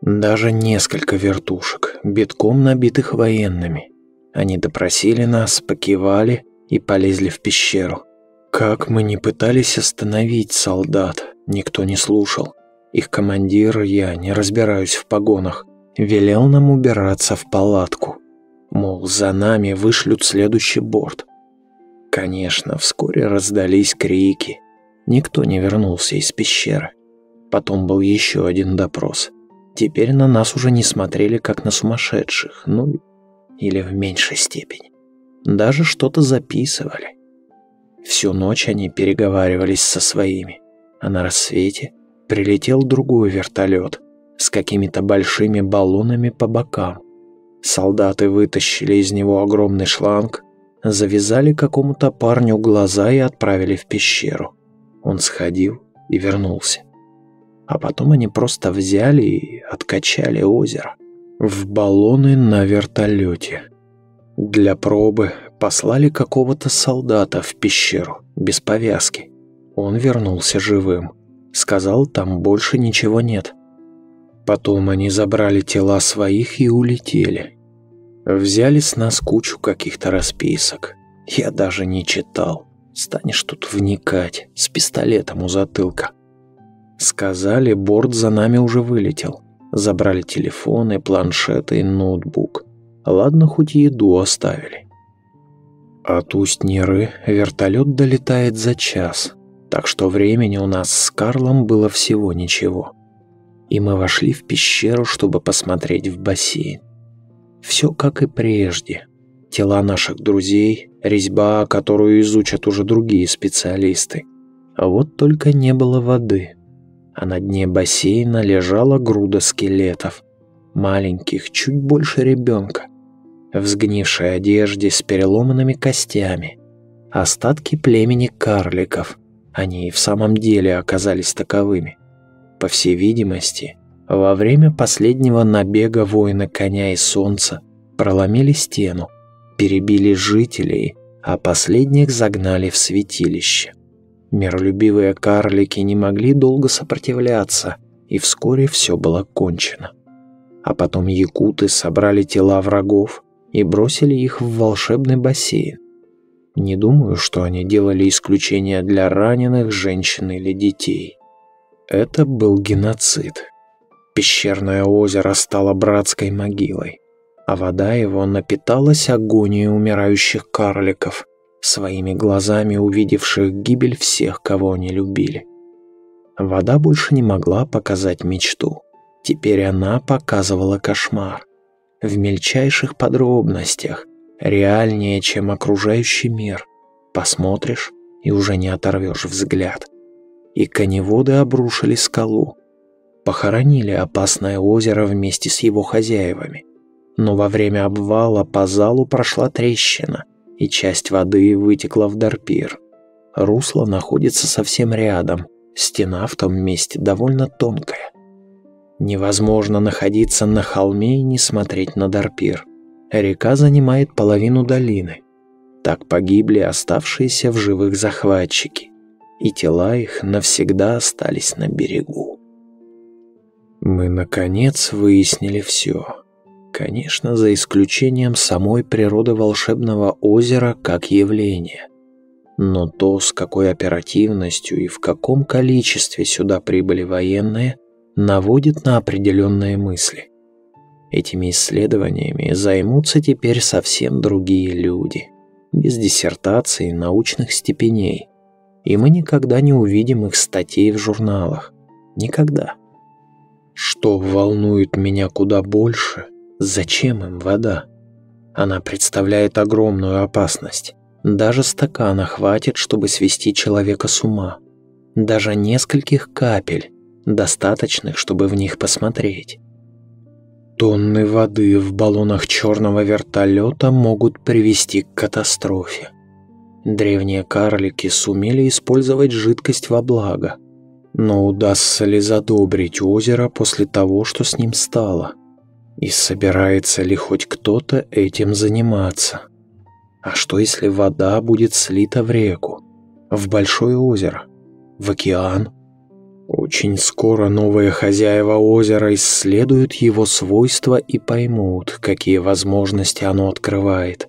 Даже несколько вертушек, битком набитых военными. Они допросили нас, покивали и полезли в пещеру. Как мы не пытались остановить солдат, никто не слушал. Их командир, я не разбираюсь в погонах, велел нам убираться в палатку. Мол, за нами вышлют следующий борт. Конечно, вскоре раздались крики. Никто не вернулся из пещеры. Потом был еще один допрос. Теперь на нас уже не смотрели как на сумасшедших, ну или в меньшей степени. Даже что-то записывали. Всю ночь они переговаривались со своими, а на рассвете прилетел другой вертолет с какими-то большими баллонами по бокам. Солдаты вытащили из него огромный шланг, завязали какому-то парню глаза и отправили в пещеру. Он сходил и вернулся. А потом они просто взяли и откачали озеро в баллоны на вертолете. Для пробы послали какого-то солдата в пещеру без повязки. Он вернулся живым. Сказал, там больше ничего нет. Потом они забрали тела своих и улетели. Взяли с нас кучу каких-то расписок. Я даже не читал. Станешь тут вникать с пистолетом у затылка. Сказали, борт за нами уже вылетел. Забрали телефоны, планшеты и ноутбук. Ладно, хоть еду оставили. От Усть-Неры вертолет долетает за час, так что времени у нас с Карлом было всего ничего. И мы вошли в пещеру, чтобы посмотреть в бассейн. Все как и прежде. Тела наших друзей, резьба, которую изучат уже другие специалисты. А вот только не было воды. А на дне бассейна лежала груда скелетов. Маленьких, чуть больше ребенка. В сгнившей одежде с переломанными костями. Остатки племени карликов. Они и в самом деле оказались таковыми. По всей видимости, во время последнего набега воина коня и солнца проломили стену, перебили жителей, а последних загнали в святилище. Миролюбивые карлики не могли долго сопротивляться, и вскоре все было кончено. А потом якуты собрали тела врагов и бросили их в волшебный бассейн. Не думаю, что они делали исключение для раненых женщин или детей. Это был геноцид. Пещерное озеро стало братской могилой, а вода его напиталась агонией умирающих карликов, своими глазами увидевших гибель всех, кого они любили. Вода больше не могла показать мечту. Теперь она показывала кошмар. В мельчайших подробностях, реальнее, чем окружающий мир. Посмотришь и уже не оторвешь взгляд. И коневоды обрушили скалу. Похоронили опасное озеро вместе с его хозяевами. Но во время обвала по залу прошла трещина, и часть воды вытекла в Дарпир. Русло находится совсем рядом, стена в том месте довольно тонкая. Невозможно находиться на холме и не смотреть на Дарпир. Река занимает половину долины. Так погибли оставшиеся в живых захватчики, и тела их навсегда остались на берегу. Мы, наконец, выяснили все. Конечно, за исключением самой природы волшебного озера как явления. Но то, с какой оперативностью и в каком количестве сюда прибыли военные, наводит на определенные мысли. Этими исследованиями займутся теперь совсем другие люди, без диссертаций и научных степеней, и мы никогда не увидим их статей в журналах. Никогда. Что волнует меня куда больше, зачем им вода? Она представляет огромную опасность. Даже стакана хватит, чтобы свести человека с ума. Даже нескольких капель, достаточных, чтобы в них посмотреть. Тонны воды в баллонах черного вертолета могут привести к катастрофе. Древние карлики сумели использовать жидкость во благо. Но удастся ли задобрить озеро после того, что с ним стало? И собирается ли хоть кто-то этим заниматься? А что если вода будет слита в реку, в большое озеро, в океан? Очень скоро новые хозяева озера исследуют его свойства и поймут, какие возможности оно открывает.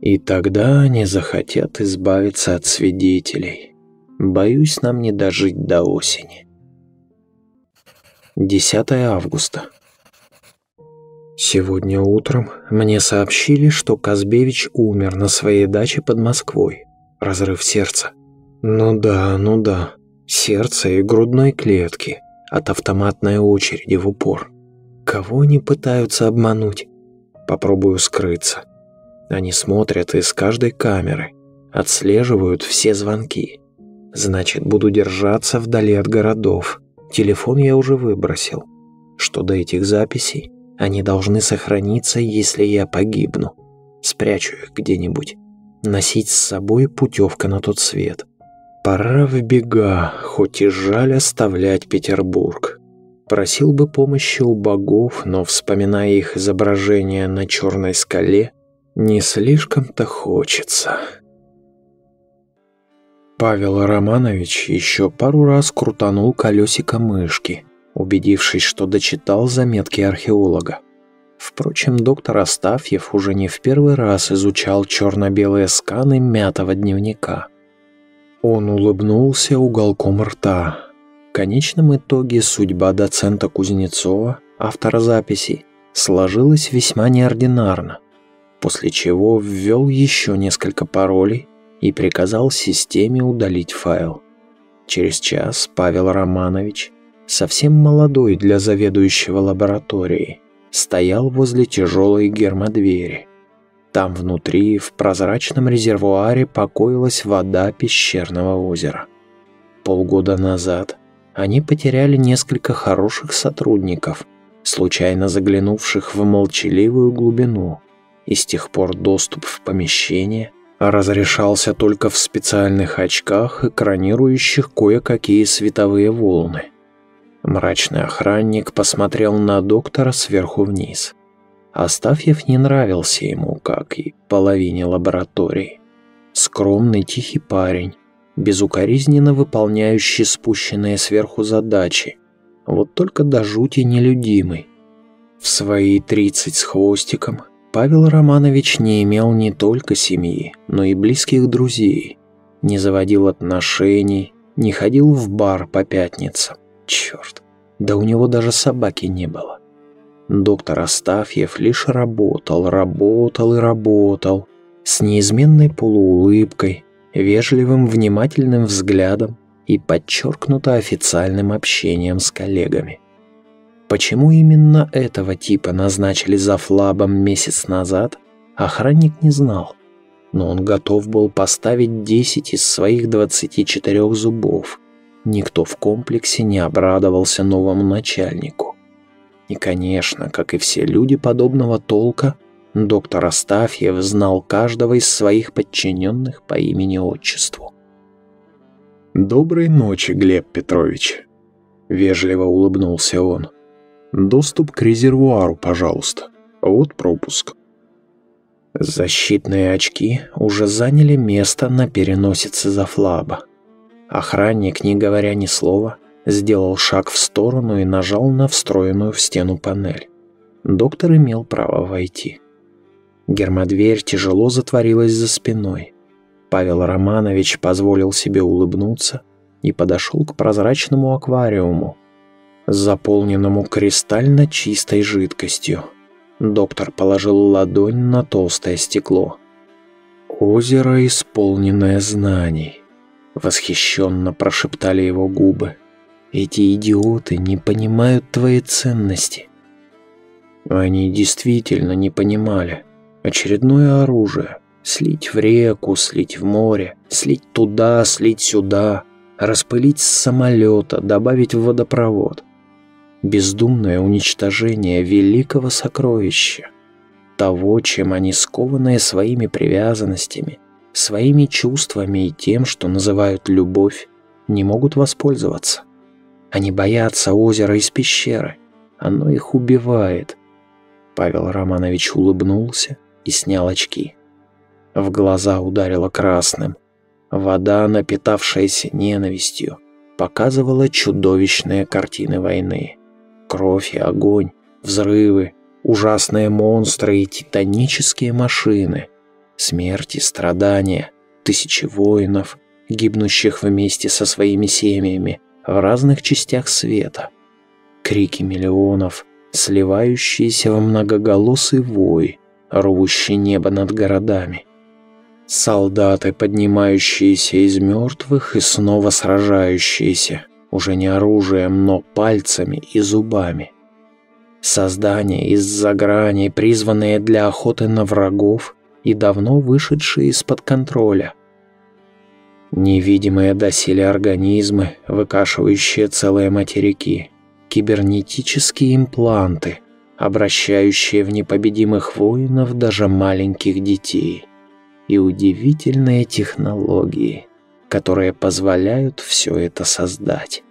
И тогда они захотят избавиться от свидетелей. Боюсь, нам не дожить до осени. 10 августа. Сегодня утром мне сообщили, что Казбевич умер на своей даче под Москвой. Разрыв сердца. Ну да, ну да. Сердце и грудной клетки от автоматной очереди в упор. Кого они пытаются обмануть? Попробую скрыться. Они смотрят из каждой камеры, отслеживают все звонки. Значит, буду держаться вдали от городов. Телефон я уже выбросил. Что до этих записей, они должны сохраниться, если я погибну. Спрячу их где-нибудь. Носить с собой путевка на тот свет. Пора в бега, хоть и жаль оставлять Петербург. Просил бы помощи у богов, но, вспоминая их изображение на черной скале, не слишком-то хочется. Павел Романович еще пару раз крутанул колесико мышки, убедившись, что дочитал заметки археолога. Впрочем, доктор Астафьев уже не в первый раз изучал черно-белые сканы мятого дневника. Он улыбнулся уголком рта. В конечном итоге судьба доцента Кузнецова, автора записей, сложилась весьма неординарно, после чего ввел еще несколько паролей и приказал системе удалить файл. Через час Павел Романович совсем молодой для заведующего лабораторией, стоял возле тяжелой гермодвери. Там внутри, в прозрачном резервуаре, покоилась вода пещерного озера. Полгода назад они потеряли несколько хороших сотрудников, случайно заглянувших в молчаливую глубину, и с тех пор доступ в помещение разрешался только в специальных очках, экранирующих кое-какие световые волны. Мрачный охранник посмотрел на доктора сверху вниз. Астафьев не нравился ему, как и половине лаборатории. Скромный, тихий парень, безукоризненно выполняющий спущенные сверху задачи, вот только до жути нелюдимый. В свои тридцать с хвостиком Павел Романович не имел не только семьи, но и близких друзей, не заводил отношений, не ходил в бар по пятницам. Черт, да у него даже собаки не было. Доктор Астафьев лишь работал, работал и работал, с неизменной полуулыбкой, вежливым внимательным взглядом и подчеркнуто официальным общением с коллегами. Почему именно этого типа назначили за флабом месяц назад, охранник не знал, но он готов был поставить 10 из своих 24 зубов. Никто в комплексе не обрадовался новому начальнику. И, конечно, как и все люди подобного толка, доктор Астафьев знал каждого из своих подчиненных по имени-отчеству. «Доброй ночи, Глеб Петрович», — вежливо улыбнулся он. «Доступ к резервуару, пожалуйста. Вот пропуск». Защитные очки уже заняли место на переносице Зафлаба. Охранник, не говоря ни слова, сделал шаг в сторону и нажал на встроенную в стену панель. Доктор имел право войти. Гермодверь тяжело затворилась за спиной. Павел Романович позволил себе улыбнуться и подошел к прозрачному аквариуму, заполненному кристально чистой жидкостью. Доктор положил ладонь на толстое стекло. «Озеро, исполненное знаний», — восхищенно прошептали его губы. «Эти идиоты не понимают твоей ценности». Они действительно не понимали. Очередное оружие. Слить в реку, слить в море, слить туда, слить сюда, распылить с самолета, добавить в водопровод бездумное уничтожение великого сокровища, того, чем они скованные своими привязанностями, своими чувствами и тем, что называют любовь, не могут воспользоваться. Они боятся озера из пещеры, оно их убивает. Павел Романович улыбнулся и снял очки. В глаза ударило красным. Вода, напитавшаяся ненавистью, показывала чудовищные картины войны кровь и огонь, взрывы, ужасные монстры и титанические машины, смерть и страдания, тысячи воинов, гибнущих вместе со своими семьями в разных частях света, крики миллионов, сливающиеся во многоголосый вой, рвущий небо над городами. Солдаты, поднимающиеся из мертвых и снова сражающиеся, уже не оружием, но пальцами и зубами. Создания из-за грани, призванные для охоты на врагов и давно вышедшие из-под контроля. Невидимые доселе организмы, выкашивающие целые материки, кибернетические импланты, обращающие в непобедимых воинов даже маленьких детей, и удивительные технологии – которые позволяют все это создать.